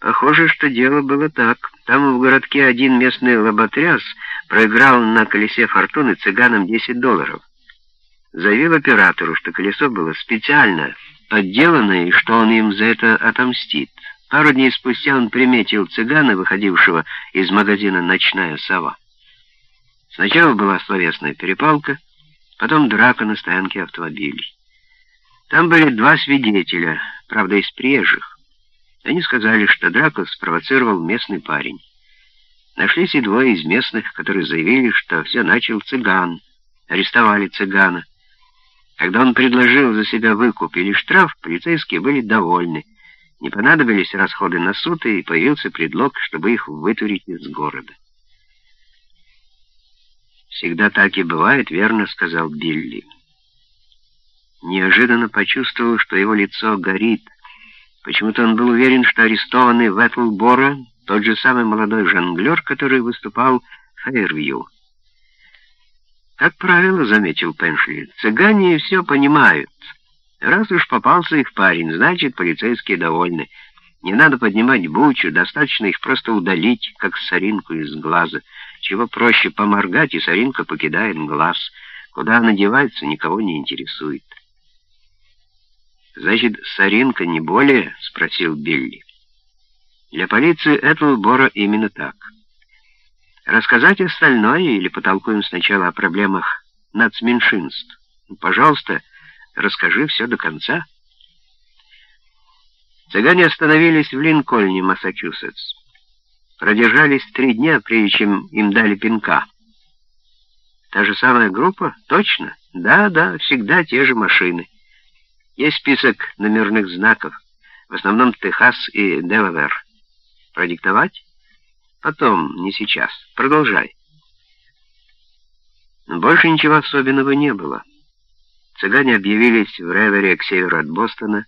Похоже, что дело было так. Там в городке один местный лоботряс проиграл на колесе фортуны цыганам 10 долларов. Заявил оператору, что колесо было специально подделано и что он им за это отомстит. Пару дней спустя он приметил цыгана, выходившего из магазина «Ночная сова». Сначала была словесная перепалка, потом драка на стоянке автомобилей. Там были два свидетеля, правда, из приезжих. Они сказали, что драку спровоцировал местный парень. Нашлись и двое из местных, которые заявили, что все начал цыган, арестовали цыгана. Когда он предложил за себя выкуп или штраф, полицейские были довольны. Не понадобились расходы на суд, и появился предлог, чтобы их вытурить из города. «Всегда так и бывает, верно», — сказал Билли. Неожиданно почувствовал, что его лицо горит — Почему-то он был уверен, что арестованный Ветлбора тот же самый молодой жонглер, который выступал в Фейервью. «Как правило, — заметил Пеншли, — цыгане все понимают. Раз уж попался их парень, значит, полицейские довольны. Не надо поднимать бучу, достаточно их просто удалить, как соринку из глаза. Чего проще поморгать, и соринка покидает глаз. Куда она девается, никого не интересует». «Значит, соринка не более?» — спросил Билли. «Для полиции этого Бора именно так. Рассказать остальное или потолкуем сначала о проблемах нацменьшинств? Ну, пожалуйста, расскажи все до конца». Цыгане остановились в Линкольне, Массачусетс. Продержались три дня, прежде чем им дали пинка. Та же самая группа? Точно? Да, да, всегда те же машины. Есть список номерных знаков, в основном Техас и Делавер. Продиктовать? Потом, не сейчас. Продолжай. Больше ничего особенного не было. Цыгане объявились в Ревере к северу от Бостона,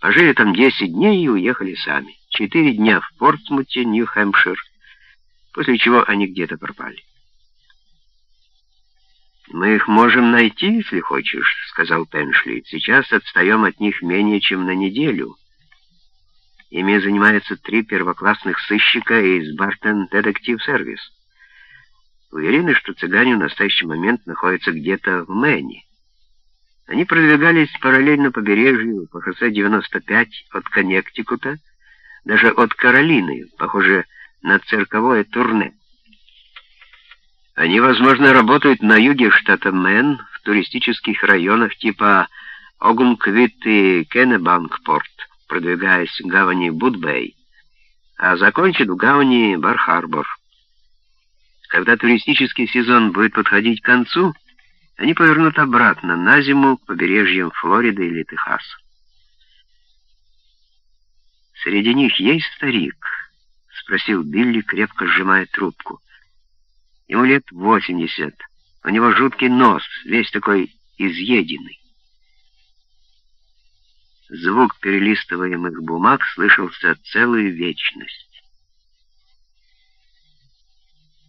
пожили там 10 дней и уехали сами. Четыре дня в Портсмуте, Нью-Хэмпшир, после чего они где-то пропали. «Мы их можем найти, если хочешь», — сказал Пеншли. «Сейчас отстаем от них менее чем на неделю. Ими занимаются три первоклассных сыщика из Бартон Детектив Сервис. Уверены, что цыгане в настоящий момент находятся где-то в Мэне. Они продвигались параллельно побережью по шоссе 95 от Коннектикута, даже от Каролины, похоже на цирковое турне. Они, возможно, работают на юге штата Мэн, в туристических районах типа Огунквит и Кеннебанкпорт, продвигаясь к гавани Будбей, а закончат в гавани Бар-Харбор. Когда туристический сезон будет подходить к концу, они повернут обратно на зиму к побережьям Флориды или Техаса. «Среди них есть старик?» — спросил Билли, крепко сжимая трубку. Ему лет восемьдесят. У него жуткий нос, весь такой изъеденный. Звук перелистываемых бумаг слышался целую вечность.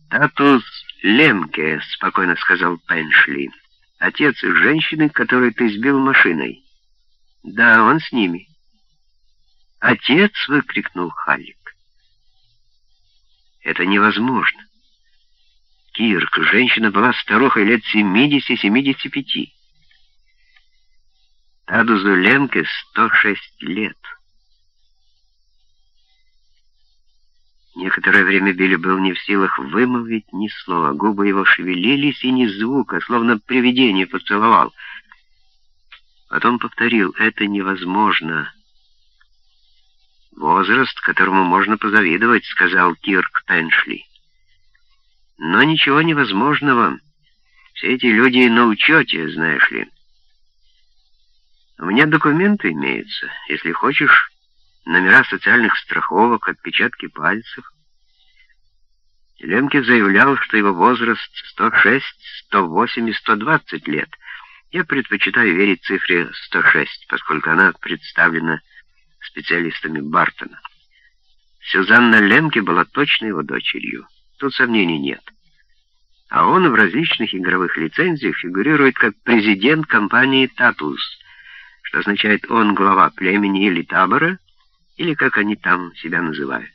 «Татус Лемке», — спокойно сказал Пеншли. «Отец женщины, которую ты сбил машиной». «Да, он с ними». «Отец!» — выкрикнул Халлик. «Это невозможно. Кирк, женщина была старухой лет 70-75. Тадузу Ленке 106 лет. Некоторое время Билли был не в силах вымолвить ни слова. Губы его шевелились, и ни звука, словно привидение поцеловал. Потом повторил, это невозможно. «Возраст, которому можно позавидовать», — сказал Кирк Пеншли. Но ничего невозможного. Все эти люди на учете, знаешь ли. У меня документы имеются. Если хочешь, номера социальных страховок, отпечатки пальцев. Лемке заявлял, что его возраст 106, 108 и 120 лет. Я предпочитаю верить цифре 106, поскольку она представлена специалистами Бартона. Сюзанна Лемке была точно его дочерью. Тут сомнений нет. А он в различных игровых лицензиях фигурирует как президент компании «Татус», что означает «он глава племени или табора», или как они там себя называют.